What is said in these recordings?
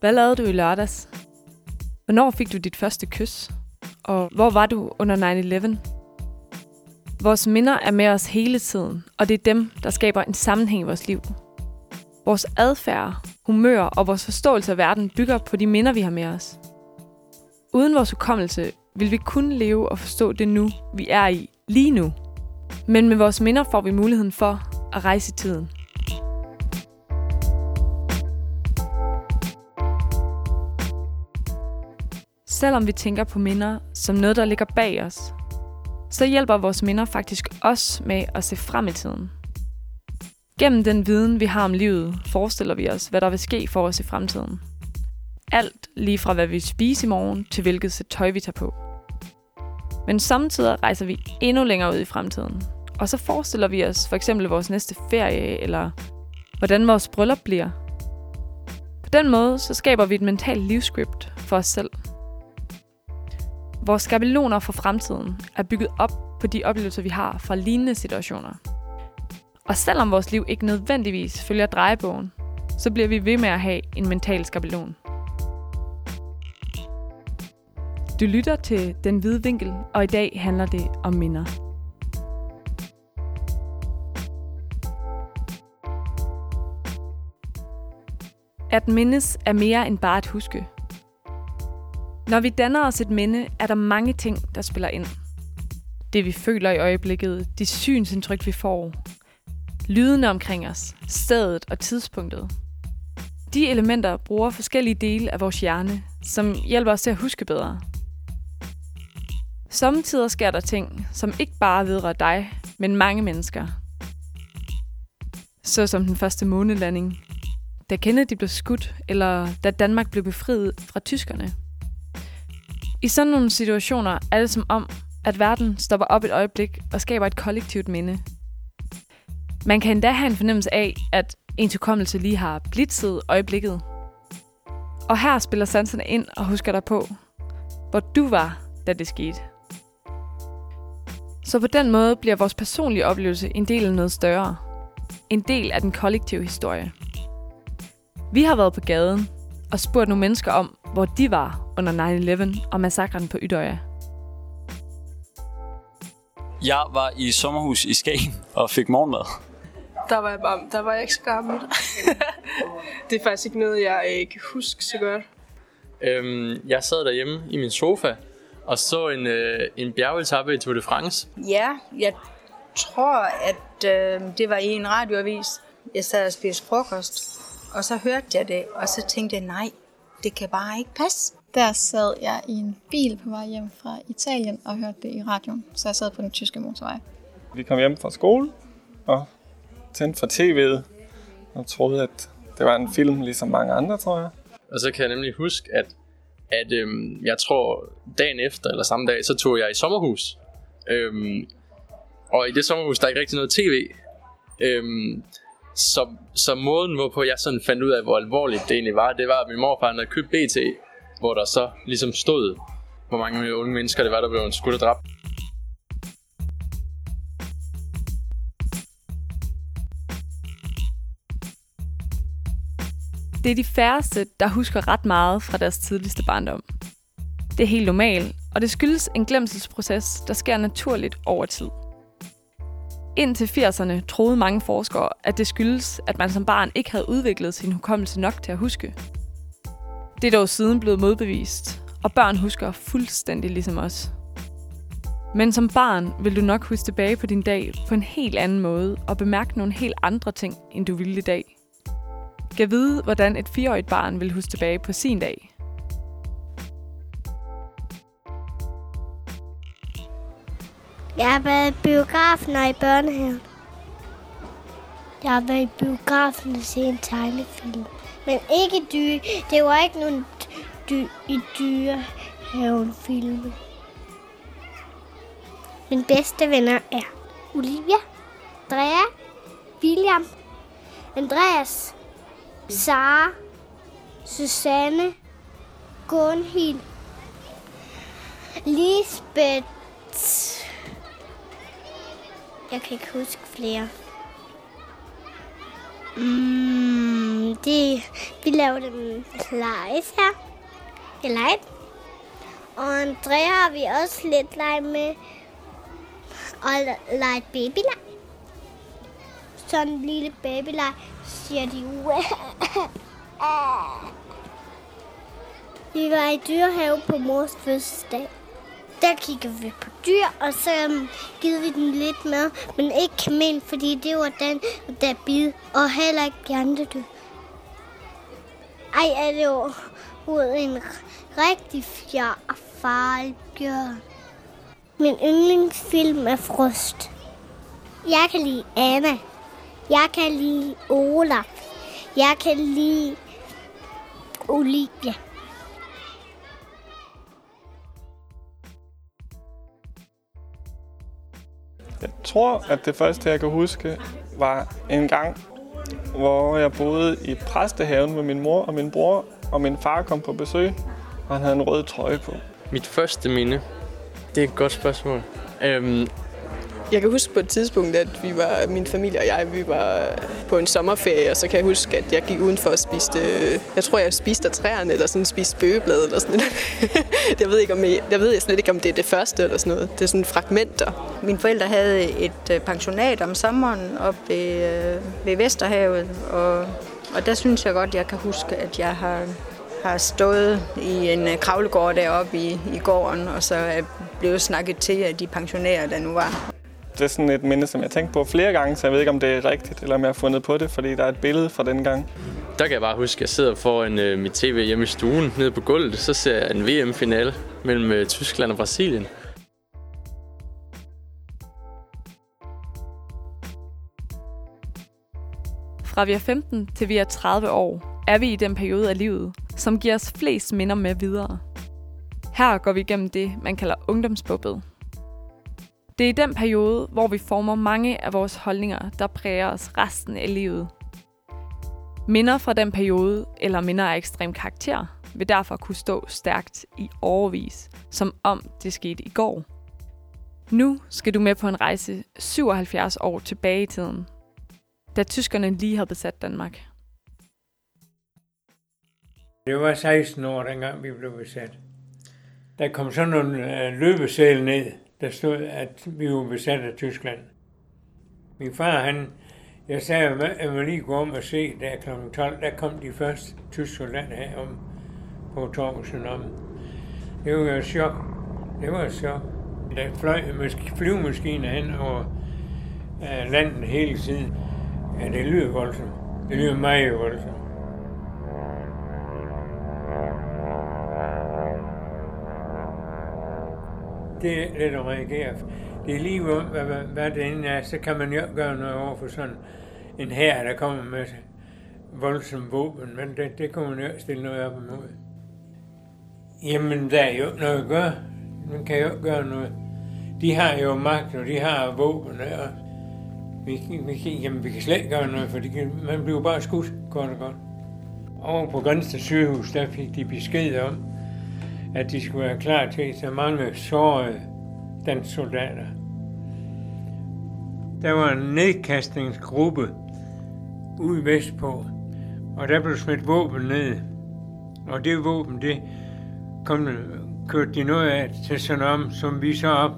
Hvad lavede du i lørdags? Hvornår fik du dit første kys? Og hvor var du under 9-11? Vores minder er med os hele tiden, og det er dem, der skaber en sammenhæng i vores liv. Vores adfærd, humør og vores forståelse af verden bygger på de minder, vi har med os. Uden vores hukommelse vil vi kun leve og forstå det nu, vi er i lige nu. Men med vores minder får vi muligheden for at rejse i tiden. Selvom vi tænker på minder som noget, der ligger bag os, så hjælper vores minder faktisk os med at se frem i tiden. Gennem den viden, vi har om livet, forestiller vi os, hvad der vil ske for os i fremtiden. Alt lige fra hvad vi spiser i morgen, til hvilket sæt tøj vi tager på. Men samtidig rejser vi endnu længere ud i fremtiden. Og så forestiller vi os for eksempel vores næste ferie, eller hvordan vores bryllup bliver. På den måde så skaber vi et mentalt livsscript for os selv – Vores skabeloner for fremtiden er bygget op på de oplevelser, vi har fra lignende situationer. Og selvom vores liv ikke nødvendigvis følger drejebogen, så bliver vi ved med at have en mental skabelon. Du lytter til Den Hvide Vinkel, og i dag handler det om minder. At mindes er mere end bare at huske – når vi danner os et minde, er der mange ting, der spiller ind. Det vi føler i øjeblikket, de synsindtryk vi får, lydene omkring os, stedet og tidspunktet. De elementer bruger forskellige dele af vores hjerne, som hjælper os til at huske bedre. Samtidig sker der ting, som ikke bare vedrører dig, men mange mennesker. Så som den første månelanding, da Kennedy blev skudt, eller da Danmark blev befriet fra tyskerne – i sådan nogle situationer er det som om, at verden stopper op et øjeblik og skaber et kollektivt minde. Man kan endda have en fornemmelse af, at ens hukommelse lige har blitzet øjeblikket. Og her spiller sanserne ind og husker dig på, hvor du var, da det skete. Så på den måde bliver vores personlige oplevelse en del af noget større. En del af den kollektive historie. Vi har været på gaden og spurgt nogle mennesker om, hvor de var under 9-11 og massakren på Ydøja. Jeg var i sommerhus i Skagen og fik morgenmad. Der var jeg, bare, der var jeg ikke så gammel. det er faktisk ikke noget, jeg ikke kan huske så godt. Øhm, jeg sad derhjemme i min sofa og så en, øh, en bjergetappe i Tour de France. Ja, jeg tror, at øh, det var i en radioavis. Jeg sad og spiste frokost, og så hørte jeg det, og så tænkte jeg, nej, det kan bare ikke passe. Der sad jeg i en bil på vej hjem fra Italien og hørte det i radioen, så jeg sad på den tyske motorvej. Vi kom hjem fra skole og tændte for tv'et og troede, at det var en film ligesom mange andre, tror jeg. Og så kan jeg nemlig huske, at, at øhm, jeg tror dagen efter eller samme dag, så tog jeg i sommerhus. Øhm, og i det sommerhus, der er ikke rigtig noget tv. Øhm, så, så måden, hvorpå jeg sådan fandt ud af, hvor alvorligt det egentlig var, det var, at min morfar havde købt BT, hvor der så ligesom stod, hvor mange unge mennesker det var, der blev skudt og dræbt. Det er de færreste, der husker ret meget fra deres tidligste barndom. Det er helt normalt, og det skyldes en glemselsproces, der sker naturligt over tid. Indtil 80'erne troede mange forskere, at det skyldes, at man som barn ikke havde udviklet sin hukommelse nok til at huske. Det er dog siden blevet modbevist, og børn husker fuldstændig ligesom os. Men som barn vil du nok huske tilbage på din dag på en helt anden måde og bemærke nogle helt andre ting, end du ville i dag. Gav vide, hvordan et fireårigt barn vil huske tilbage på sin dag. Jeg har været i biografen og i børnehaven. Jeg har været i biografen og set en tegnefilm. Men ikke dyre. Det var ikke nogen dy i dyrehaven film. Min bedste venner er Olivia, Andrea, William, Andreas, Sara, Susanne, Gunhild, Lisbeth, jeg kan ikke huske flere. Mm, det vi lavede dem lejes her. Jeg leger. Og Andrea har vi også lidt leg med. Og leget babyleg. Sådan en lille babyleg, siger de. Vi var i dyrehave på mors fødselsdag. Der kigger vi på dyr, og så øhm, um, giver vi den lidt med, men ikke kamel, fordi det var den, der bid, og heller ikke de andre dyr. Ej, er det jo en rigtig fjer farlig bjørn. Min yndlingsfilm er Frost. Jeg kan lide Anna. Jeg kan lide Olaf. Jeg kan lide Olivia. Tror, at det første, jeg kan huske, var en gang, hvor jeg boede i præstehaven med min mor og min bror, og min far kom på besøg, og han havde en rød trøje på. Mit første minde, det er et godt spørgsmål. Øhm, Jeg kan huske på et tidspunkt, at vi var, min familie og jeg, vi var på en sommerferie, og så kan jeg huske, at jeg gik udenfor og spiste, øh, jeg tror, jeg spiste af træerne, eller sådan spiste bøgeblade, eller sådan noget. jeg ved, ikke, om jeg, jeg ved slet ikke, om det er det første, eller sådan noget. Det er sådan fragmenter. Mine forældre havde et øh, pensionat om sommeren op ved, øh, ved Vesterhavet, og, og der synes jeg godt, jeg kan huske, at jeg har, har stået i en øh, kravlegård deroppe i, i gården, og så er blevet snakket til af de pensionærer, der nu var. Det er sådan et minde, som jeg tænkte på flere gange, så jeg ved ikke, om det er rigtigt, eller om jeg har fundet på det, fordi der er et billede fra den gang. der kan jeg bare huske, at jeg sidder foran øh, mit tv hjemme i stuen, nede på gulvet. Så ser jeg en VM-finale mellem øh, Tyskland og Brasilien. Fra vi er 15 til vi er 30 år, er vi i den periode af livet, som giver os flest minder med videre. Her går vi igennem det, man kalder ungdomsbubbet. Det er i den periode, hvor vi former mange af vores holdninger, der præger os resten af livet. Minder fra den periode, eller minder af ekstrem karakter, vil derfor kunne stå stærkt i overvis, som om det skete i går. Nu skal du med på en rejse 77 år tilbage i tiden, da tyskerne lige havde besat Danmark. Det var 16 år, dengang vi blev besat. Der kom sådan nogle øh, løbesæl ned, der stod, at vi var besat af Tyskland. Min far, han, jeg sagde, at jeg må lige gå om og se, der kl. 12, der kom de første tyske soldater her om på Torvsen om. Det var jo et chok. Det var et chok. Der fløj måske flyvemaskiner hen over øh, landet hele tiden. Ja, det lyder voldsomt. Det lyder meget voldsomt. det er lidt at reagere. Det er lige om, hvad, hvad, hvad det end er, så kan man jo gøre noget over for sådan en her, der kommer med voldsom våben, men det, det kommer man jo ikke stille noget op imod. Jamen, der er jo ikke noget at gøre. Man kan jo ikke gøre noget. De har jo magt, og de har våben, og vi, vi, kan, jamen, vi kan slet ikke gøre noget, for de kan, man bliver bare skudt, kort og godt. Over på Grænsted sygehus, der fik de besked om, at de skulle være klar til at tage mange sårede danske soldater. Der var en nedkastningsgruppe ude vestpå, og der blev smidt våben ned. Og det våben, det kom, kørte de noget af til sådan om, som vi så op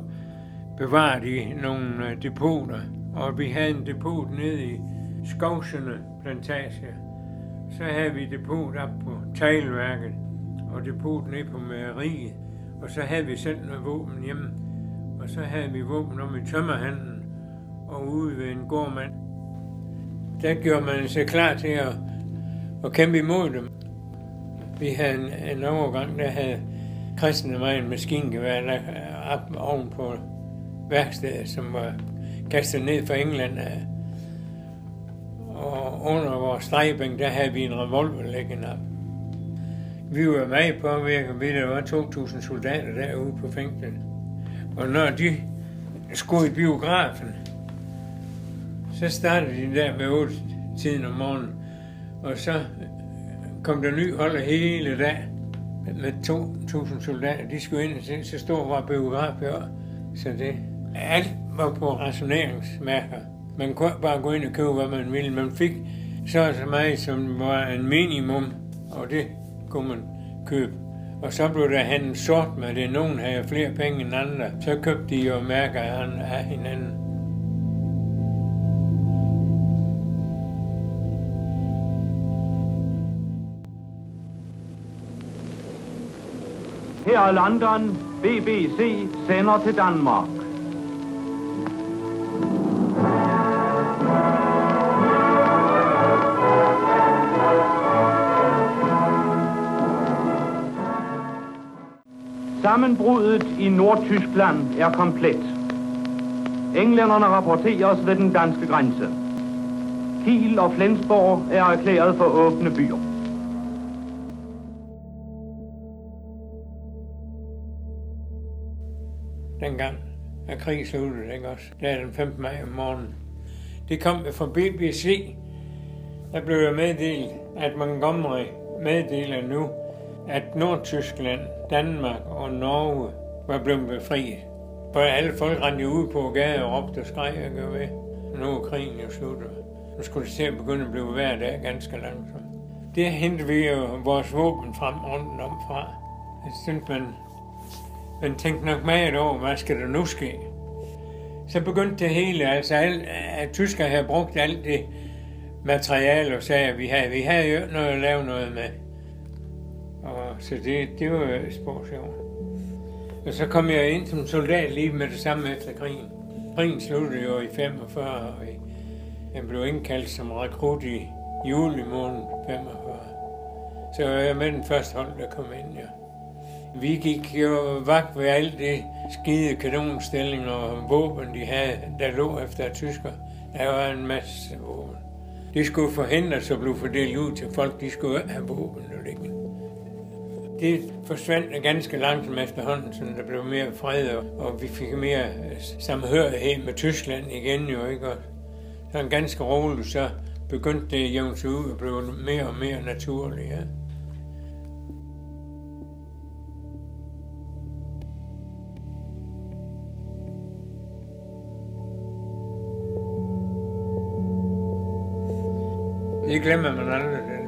bevaret i nogle øh, depoter. Og vi havde en depot nede i Skovsene plantage. Så havde vi depot op på teglværket og depot nede på mejeriet. Og så havde vi selv noget våben hjemme. Og så havde vi våben om i tømmerhandlen og ude ved en gårdmand. Der gjorde man sig klar til at, at kæmpe imod dem. Vi havde en, en overgang, der havde kristne mig en maskingevær op oven på værkstedet, som var kastet ned fra England. Øh, og under vores stregibænk, der havde vi en revolver liggende op. Vi var meget påvirket ved, at der var 2.000 soldater derude på fængslet. Og når de skulle i biografen, så startede de der ved 8 tiden om morgenen. Og så kom der ny hold hele dag med 2.000 soldater. De skulle ind og se, så stor var biografen. Så det, alt var på rationeringsmærker. Man kunne bare gå ind og købe, hvad man ville. Man fik så så meget, som var en minimum, og det kunne man købe. Og så blev der handlet sort med det. Nogen havde flere penge end andre. Så købte de jo mærker af hinanden. Her er London. BBC sender til Danmark. Sammenbruddet i Nordtyskland er komplet. Englænderne rapporteres ved den danske grænse. Kiel og Flensborg er erklæret for åbne byer. Dengang er krigen sluttet, ikke også? Det er den 15. maj om morgenen. Det kom fra BBC. Der blev jeg meddelt, at Montgomery meddeler nu, at Nordtyskland, Danmark og Norge var blevet befriet. For alle folk rendte ud på gaden og råbte og skreg og gør ved. Nu er krigen jo slut. Nu skulle det til at begynde at blive hver dag ganske langsomt. Det hentede vi jo vores våben frem rundt om fra. Jeg synes, man, man tænkte nok meget over, hvad skal der nu ske? Så begyndte det hele, altså al, at tyskere havde brugt alt det materiale og sager, vi havde, vi havde jo noget at lave noget med. Så det, det var jo spor sjovt. Og så kom jeg ind som soldat lige med det samme efter krigen. Krigen sluttede jo i 45, og jeg blev indkaldt som rekrut i juli måned 45. Så var jeg med den første hold, der kom ind, ja. Vi gik jo vagt ved alt det skide kanonstilling og våben, de havde, der lå efter tysker. Der var en masse våben. De skulle forhindres at blive fordelt ud til folk, de skulle have våben liggende det forsvandt ganske langsomt efterhånden, så der blev mere fred, og vi fik mere øh, samhørighed med Tyskland igen jo, ikke? Og så en ganske roligt, så begyndte det at jævne sig ud og blev mere og mere naturligt, ja. Det glemmer man aldrig,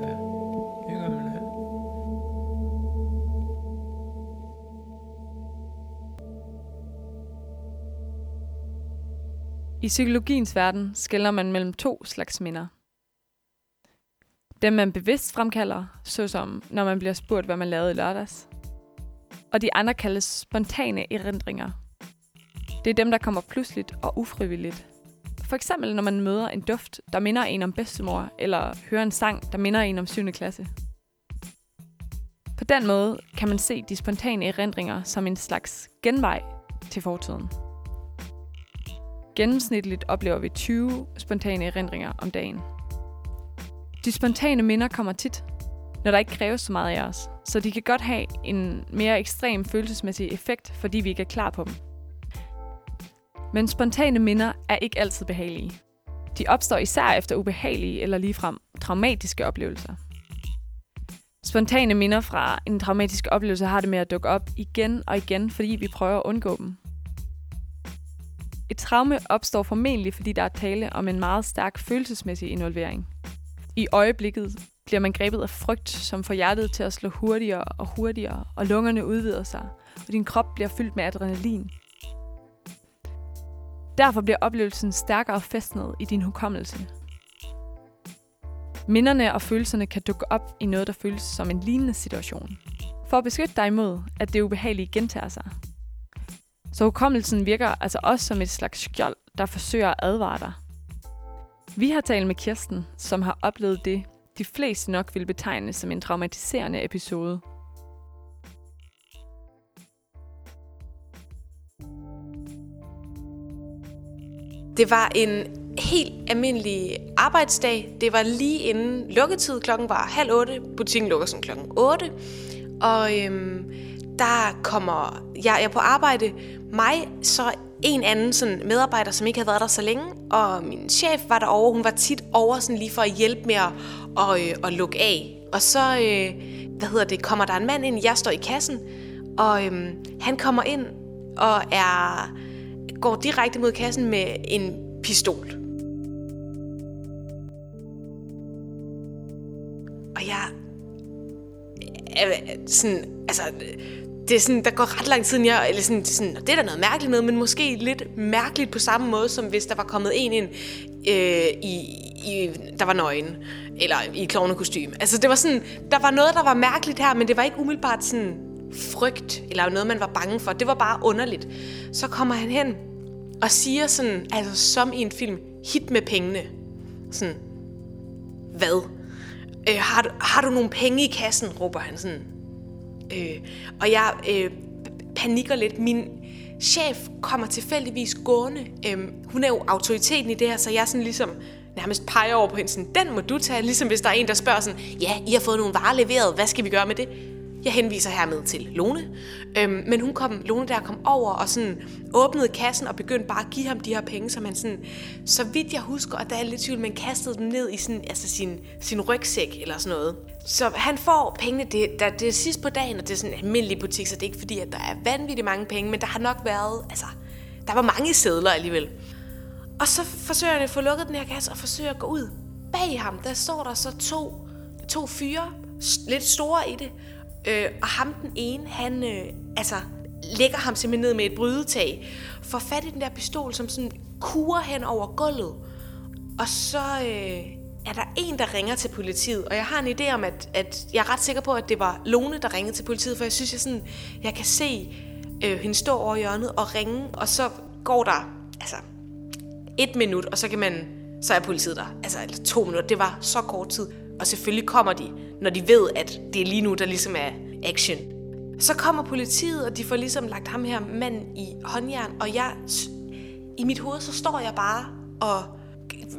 I psykologiens verden skiller man mellem to slags minder. Dem man bevidst fremkalder, såsom når man bliver spurgt, hvad man lavede i lørdags. Og de andre kaldes spontane erindringer. Det er dem, der kommer pludseligt og ufrivilligt. For eksempel når man møder en duft, der minder en om bedstemor, eller hører en sang, der minder en om 7. klasse. På den måde kan man se de spontane erindringer som en slags genvej til fortiden. Gennemsnitligt oplever vi 20 spontane erindringer om dagen. De spontane minder kommer tit, når der ikke kræves så meget af os, så de kan godt have en mere ekstrem følelsesmæssig effekt, fordi vi ikke er klar på dem. Men spontane minder er ikke altid behagelige. De opstår især efter ubehagelige eller ligefrem traumatiske oplevelser. Spontane minder fra en traumatisk oplevelse har det med at dukke op igen og igen, fordi vi prøver at undgå dem. Et traume opstår formentlig, fordi der er tale om en meget stærk følelsesmæssig involvering. I øjeblikket bliver man grebet af frygt, som får hjertet til at slå hurtigere og hurtigere, og lungerne udvider sig, og din krop bliver fyldt med adrenalin. Derfor bliver oplevelsen stærkere fæstnet i din hukommelse. Minderne og følelserne kan dukke op i noget, der føles som en lignende situation. For at beskytte dig imod, at det ubehagelige gentager sig, så hukommelsen virker altså også som et slags skjold, der forsøger at advare dig. Vi har talt med Kirsten, som har oplevet det, de fleste nok vil betegne som en traumatiserende episode. Det var en helt almindelig arbejdsdag. Det var lige inden lukketid. Klokken var halv otte. Butikken lukker som klokken 8. Og øhm, der kommer jeg, jeg er på arbejde. Mig, så en anden sådan medarbejder, som ikke havde været der så længe, og min chef var derovre. Hun var tit over sådan lige for at hjælpe med at, og, øh, at lukke af. Og så, øh, hvad hedder det, kommer der en mand ind, jeg står i kassen, og øh, han kommer ind og er går direkte mod kassen med en pistol. Og jeg er sådan, altså, det er sådan, der går ret lang tid, jeg, eller sådan, sådan, det er da noget mærkeligt noget, men måske lidt mærkeligt på samme måde, som hvis der var kommet en ind øh, i, i, der var nøgen, eller i klovnekostyme. Altså det var sådan, der var noget, der var mærkeligt her, men det var ikke umiddelbart sådan frygt, eller noget, man var bange for. Det var bare underligt. Så kommer han hen og siger sådan, altså som i en film, hit med pengene. Sådan, hvad? Øh, har, du, har du nogle penge i kassen, råber han sådan. Øh, og jeg øh, panikker lidt. Min chef kommer tilfældigvis gående. Øh, hun er jo autoriteten i det her, så jeg sådan ligesom nærmest peger over på hende sådan, den må du tage. Ligesom hvis der er en, der spørger sådan, ja, I har fået nogle varer leveret, hvad skal vi gøre med det? Jeg henviser hermed til Lone. Øhm, men hun kom, Lone der kom over og sådan åbnede kassen og begyndte bare at give ham de her penge, som han sådan, så vidt jeg husker, og der er lidt tvivl, men kastede dem ned i sådan, altså sin, sin rygsæk eller sådan noget. Så han får pengene, det, der, det er sidst på dagen, og det er sådan en almindelig butik, så det er ikke fordi, at der er vanvittigt mange penge, men der har nok været, altså, der var mange sædler alligevel. Og så forsøger han at få lukket den her kasse og forsøger at gå ud. Bag ham, der står der så to, to fyre, lidt store i det, Øh, og ham den ene, han øh, altså, lægger ham simpelthen ned med et brydetag, får fat i den der pistol, som sådan kurer hen over gulvet. Og så øh, er der en, der ringer til politiet. Og jeg har en idé om, at, at jeg er ret sikker på, at det var Lone, der ringede til politiet, for jeg synes, jeg, sådan, jeg kan se øh, hende stå over hjørnet og ringe, og så går der altså, et minut, og så kan man så er politiet der. Altså, eller to minutter. Det var så kort tid. Og selvfølgelig kommer de, når de ved, at det er lige nu, der ligesom er action. Så kommer politiet, og de får ligesom lagt ham her mand i håndjern, og jeg, i mit hoved, så står jeg bare og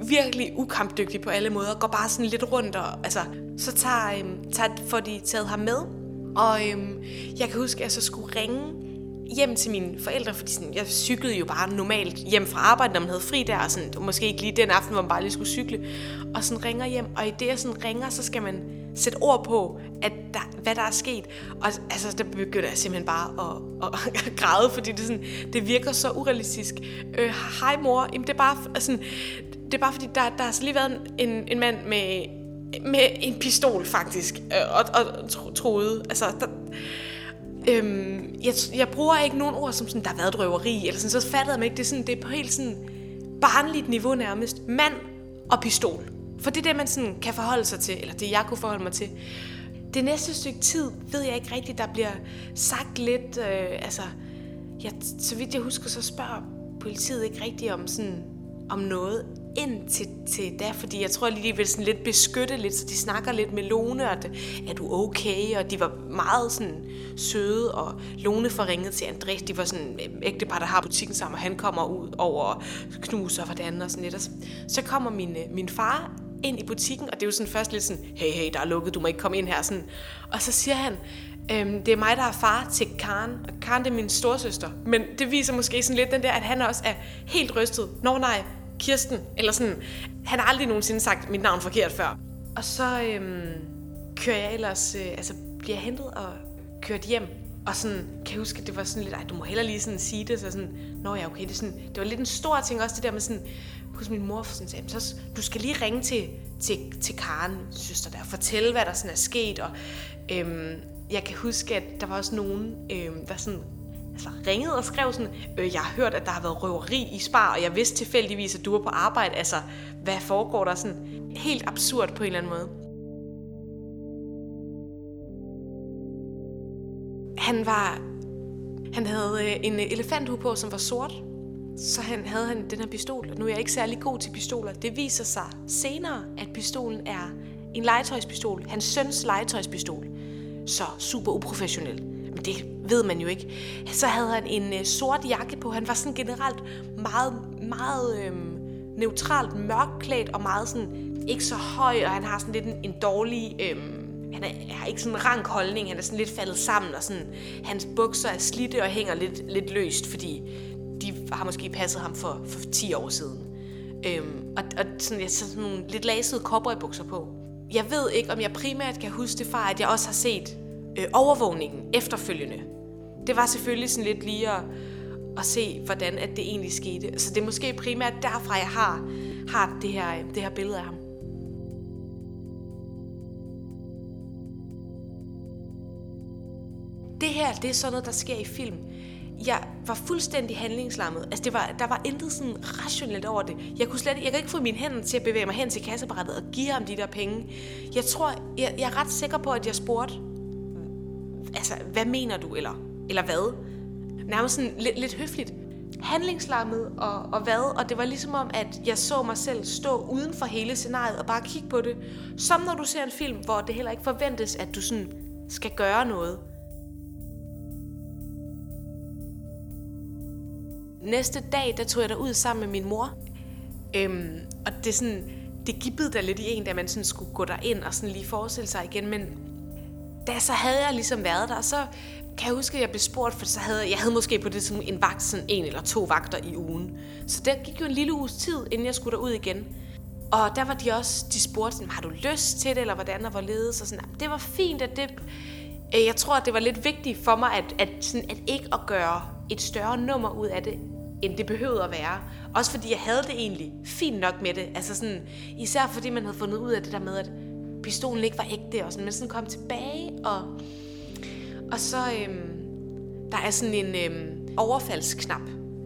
virkelig ukampdygtig på alle måder, går bare sådan lidt rundt, og altså, så tager, øhm, tager, får de taget ham med, og øhm, jeg kan huske, at jeg så skulle ringe hjem til mine forældre, fordi sådan, jeg cyklede jo bare normalt hjem fra arbejde, når man havde fri der, og sådan, måske ikke lige den aften, hvor man bare lige skulle cykle, og sådan ringer hjem, og i det jeg sådan ringer, så skal man sætte ord på, at der, hvad der er sket, og altså, der begynder jeg simpelthen bare at, at, at græde, fordi det, sådan, det virker så urealistisk. Øh, hej mor, Jamen, det er bare, altså, det er bare fordi, der, der har lige været en, en mand med, med en pistol faktisk, øh, og, og troede, altså, der, Øhm, jeg, jeg bruger ikke nogen ord som sådan, der har været drøveri, eller sådan, så fattede jeg ikke. Det er, sådan, det er på helt sådan barnligt niveau nærmest. Mand og pistol. For det er det, man sådan kan forholde sig til, eller det jeg kunne forholde mig til. Det næste stykke tid ved jeg ikke rigtigt, der bliver sagt lidt, øh, altså, jeg, så vidt jeg husker, så spørger politiet ikke rigtigt om sådan, om noget ind til, til da, fordi jeg tror lige, de vil sådan lidt beskytte lidt, så de snakker lidt med Lone, og det, er du okay? Og de var meget sådan søde, og Lone får ringet til André, de var sådan ægte par, der har butikken sammen, og han kommer ud over og knuser hvordan og sådan lidt. Og så, så kommer min, øh, min far ind i butikken, og det er jo sådan først lidt sådan, hey, hey, der er lukket, du må ikke komme ind her. Sådan. Og så siger han, øhm, det er mig, der er far til Karen, og Karen det er min storsøster. Men det viser måske sådan lidt den der, at han også er helt rystet. Nå nej, Kirsten, eller sådan. Han har aldrig nogensinde sagt mit navn forkert før. Og så øhm, kører jeg ellers, øh, altså bliver hentet og kørt hjem. Og sådan, kan jeg huske, at det var sådan lidt, ej, du må heller lige sådan sige det, så sådan, nå ja, okay, det, er sådan, det var lidt en stor ting også, det der med sådan, hos min mor sådan sagde, så du skal lige ringe til, til, til Karen, søster der, og fortælle, hvad der sådan er sket, og øhm, jeg kan huske, at der var også nogen, øhm, der sådan altså, ringede og skrev sådan, øh, jeg har hørt, at der har været røveri i Spar, og jeg vidste tilfældigvis, at du var på arbejde. Altså, hvad foregår der sådan helt absurd på en eller anden måde? Han var... Han havde øh, en elefanthue på, som var sort. Så han havde han den her pistol, nu er jeg ikke særlig god til pistoler. Det viser sig senere, at pistolen er en legetøjspistol. Hans søns legetøjspistol. Så super uprofessionel. Men det ved man jo ikke. Så havde han en øh, sort jakke på. Han var sådan generelt meget, meget øh, neutralt mørkklædt og meget sådan, ikke så høj, og han har sådan lidt en, en dårlig... Øh, han er, har ikke sådan en rank holdning, han er sådan lidt faldet sammen, og sådan, hans bukser er slidte og hænger lidt, lidt løst, fordi de har måske passet ham for, for 10 år siden. Øhm, og, og sådan, jeg sådan nogle lidt lasede cowboybukser på. Jeg ved ikke, om jeg primært kan huske det fra, at jeg også har set øh, overvågningen efterfølgende. Det var selvfølgelig sådan lidt lige at, at se, hvordan at det egentlig skete. Så det er måske primært derfra, jeg har, har det, her, det her billede af ham. Det her, det er sådan noget, der sker i film. Jeg var fuldstændig handlingslammet. Altså, det var, der var intet sådan rationelt over det. Jeg kunne slet jeg kunne ikke få mine hænder til at bevæge mig hen til kasseapparatet og give ham de der penge. Jeg tror, jeg, jeg er ret sikker på, at jeg spurgte, altså, hvad mener du, eller, eller hvad? Nærmest sådan lidt, lidt høfligt. Handlingslammet og, og hvad? Og det var ligesom om, at jeg så mig selv stå uden for hele scenariet og bare kigge på det. Som når du ser en film, hvor det heller ikke forventes, at du sådan skal gøre noget. Næste dag, der tog jeg ud sammen med min mor. Øhm, og det er sådan, det gibbede der lidt i en, da man sådan skulle gå derind og sådan lige forestille sig igen. Men da så havde jeg ligesom været der, så kan jeg huske, at jeg blev spurgt, for så havde jeg havde måske på det som en vagt, sådan en eller to vagter i ugen. Så der gik jo en lille uges tid, inden jeg skulle derud igen. Og der var de også, de spurgte sådan, har du lyst til det, eller hvordan og hvorledes? Og sådan, det var fint, at det, øh, jeg tror, at det var lidt vigtigt for mig, at, at, sådan, at ikke at gøre et større nummer ud af det, end det behøvede at være. Også fordi jeg havde det egentlig fint nok med det. Altså sådan, især fordi man havde fundet ud af det der med, at pistolen ikke var ægte, og sådan, men sådan kom tilbage, og, og så, øhm, der er sådan en øhm, overfaldsknap,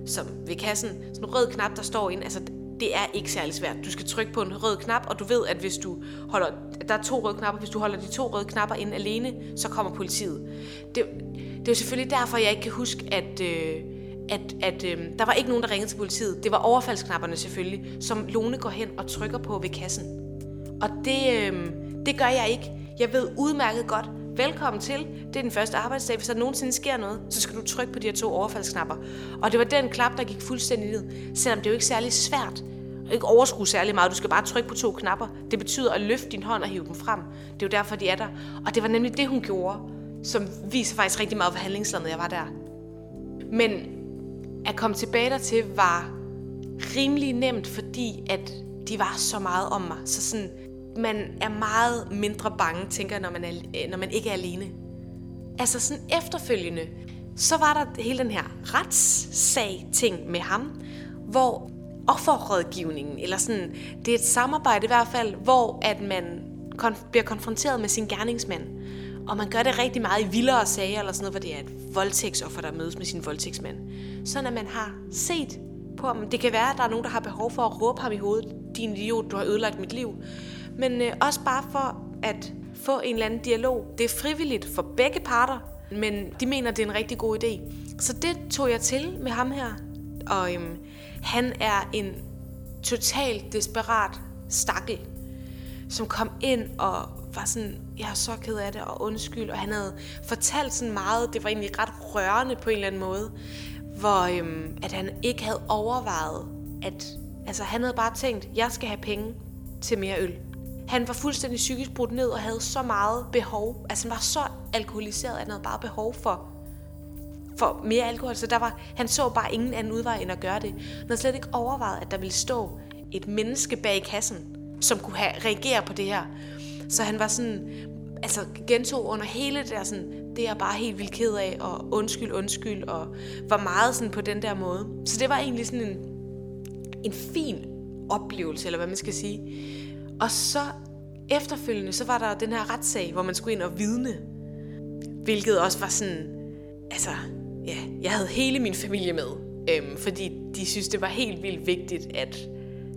som ved kassen, sådan en rød knap, der står ind, altså det er ikke særlig svært. Du skal trykke på en rød knap, og du ved, at hvis du holder, der er to røde knapper, hvis du holder de to røde knapper ind alene, så kommer politiet. Det, det er jo selvfølgelig derfor, jeg ikke kan huske, at, øh, at, at øh, der var ikke nogen, der ringede til politiet. Det var overfaldsknapperne selvfølgelig, som Lone går hen og trykker på ved kassen. Og det, øh, det gør jeg ikke. Jeg ved udmærket godt, velkommen til. Det er den første arbejdsdag. Hvis der nogensinde sker noget, så skal du trykke på de her to overfaldsknapper. Og det var den klap, der gik fuldstændig ned. Selvom det jo ikke særlig svært. Ikke overskue særlig meget. Du skal bare trykke på to knapper. Det betyder at løfte din hånd og hive dem frem. Det er jo derfor, de er der. Og det var nemlig det, hun gjorde, som viser faktisk rigtig meget for handlingslandet, jeg var der. Men at komme tilbage dertil var rimelig nemt, fordi at de var så meget om mig. Så sådan, man er meget mindre bange, tænker når man, er, øh, når man ikke er alene. Altså sådan efterfølgende, så var der hele den her retssag-ting med ham, hvor offerrådgivningen, eller sådan, det er et samarbejde i hvert fald, hvor at man konf- bliver konfronteret med sin gerningsmand. Og man gør det rigtig meget i vildere sager, eller sådan noget, hvor det er et voldtægtsoffer, der mødes med sin voldtægtsmand. Sådan at man har set på ham. Det kan være, at der er nogen, der har behov for at råbe ham i hovedet. Din idiot, du har ødelagt mit liv. Men øh, også bare for at få en eller anden dialog. Det er frivilligt for begge parter, men de mener, det er en rigtig god idé. Så det tog jeg til med ham her. Og øhm, han er en totalt desperat stakkel, som kom ind og var sådan, jeg er så ked af det, og undskyld. Og han havde fortalt sådan meget, det var egentlig ret rørende på en eller anden måde, hvor øhm, at han ikke havde overvejet, at altså, han havde bare tænkt, jeg skal have penge til mere øl. Han var fuldstændig psykisk brudt ned og havde så meget behov. Altså han var så alkoholiseret, at han havde bare behov for, for mere alkohol. Så der var, han så bare ingen anden udvej end at gøre det. Han havde slet ikke overvejet, at der ville stå et menneske bag kassen, som kunne have, reagere på det her. Så han var sådan, altså gentog under hele det der sådan, det er jeg bare helt vildt ked af, og undskyld, undskyld, og var meget sådan på den der måde. Så det var egentlig sådan en, en fin oplevelse, eller hvad man skal sige. Og så efterfølgende, så var der den her retssag, hvor man skulle ind og vidne. Hvilket også var sådan, altså, ja, jeg havde hele min familie med. Øhm, fordi de synes, det var helt vildt vigtigt, at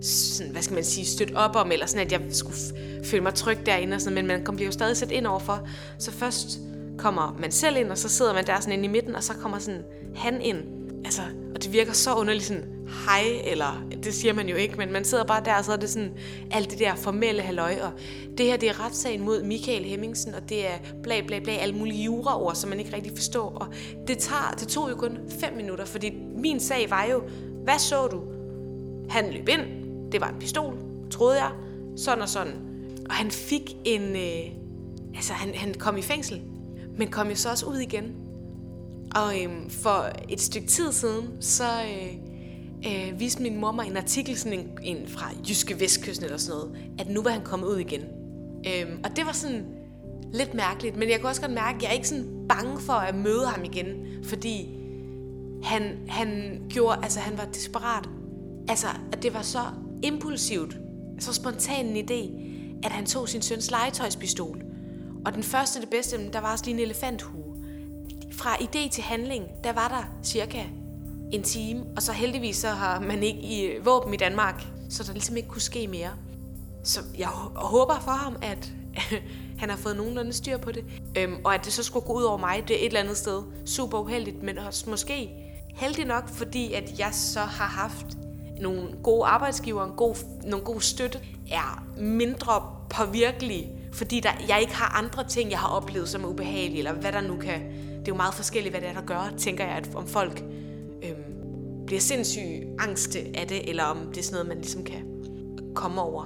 sådan, hvad skal man sige, støtte op om, eller sådan, at jeg skulle føle mig tryg derinde og sådan, men man bliver jo stadig sat ind overfor. Så først kommer man selv ind, og så sidder man der sådan inde i midten, og så kommer sådan han ind. Altså, og det virker så underligt sådan, hej, eller det siger man jo ikke, men man sidder bare der, og så er det sådan alt det der formelle halløj, og det her, det er retssagen mod Michael Hemmingsen, og det er bla bla bla, alle mulige juraord, som man ikke rigtig forstår, og det, tager, det tog jo kun fem minutter, fordi min sag var jo, hvad så du? Han løb ind, det var en pistol, troede jeg, sådan og sådan. Og han fik en, øh, altså han, han kom i fængsel, men kom jo så også ud igen. Og øhm, for et stykke tid siden, så øh, øh, viste min mor mig en artikel sådan en, en fra Jyske Vestkysten eller sådan noget, at nu var han kommet ud igen. Øhm, og det var sådan lidt mærkeligt, men jeg kunne også godt mærke, at jeg er ikke sådan bange for at møde ham igen, fordi han, han gjorde, altså han var desperat. Altså, at det var så impulsivt, så spontan en idé, at han tog sin søns legetøjspistol. Og den første, det bedste, der var også lige en elefanthue fra idé til handling, der var der cirka en time, og så heldigvis så har man ikke i øh, våben i Danmark, så der ligesom ikke kunne ske mere. Så jeg håber for ham, at han har fået nogenlunde styr på det, øhm, og at det så skulle gå ud over mig, det er et eller andet sted super uheldigt, men også måske heldig nok, fordi at jeg så har haft nogle gode arbejdsgiver, en god, nogle gode støtte, er mindre påvirkelig, fordi der, jeg ikke har andre ting, jeg har oplevet som ubehagelige, eller hvad der nu kan. Det er jo meget forskelligt, hvad det er, der gør, tænker jeg, at om folk øhm, bliver sindssygt angste af det, eller om det er sådan noget, man ligesom kan komme over.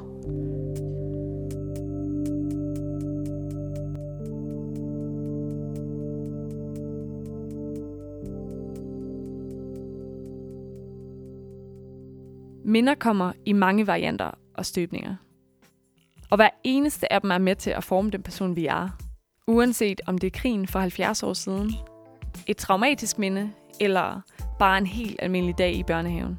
Minder kommer i mange varianter og støbninger. Og hver eneste af dem er med til at forme den person, vi er. Uanset om det er krigen for 70 år siden, et traumatisk minde, eller bare en helt almindelig dag i børnehaven.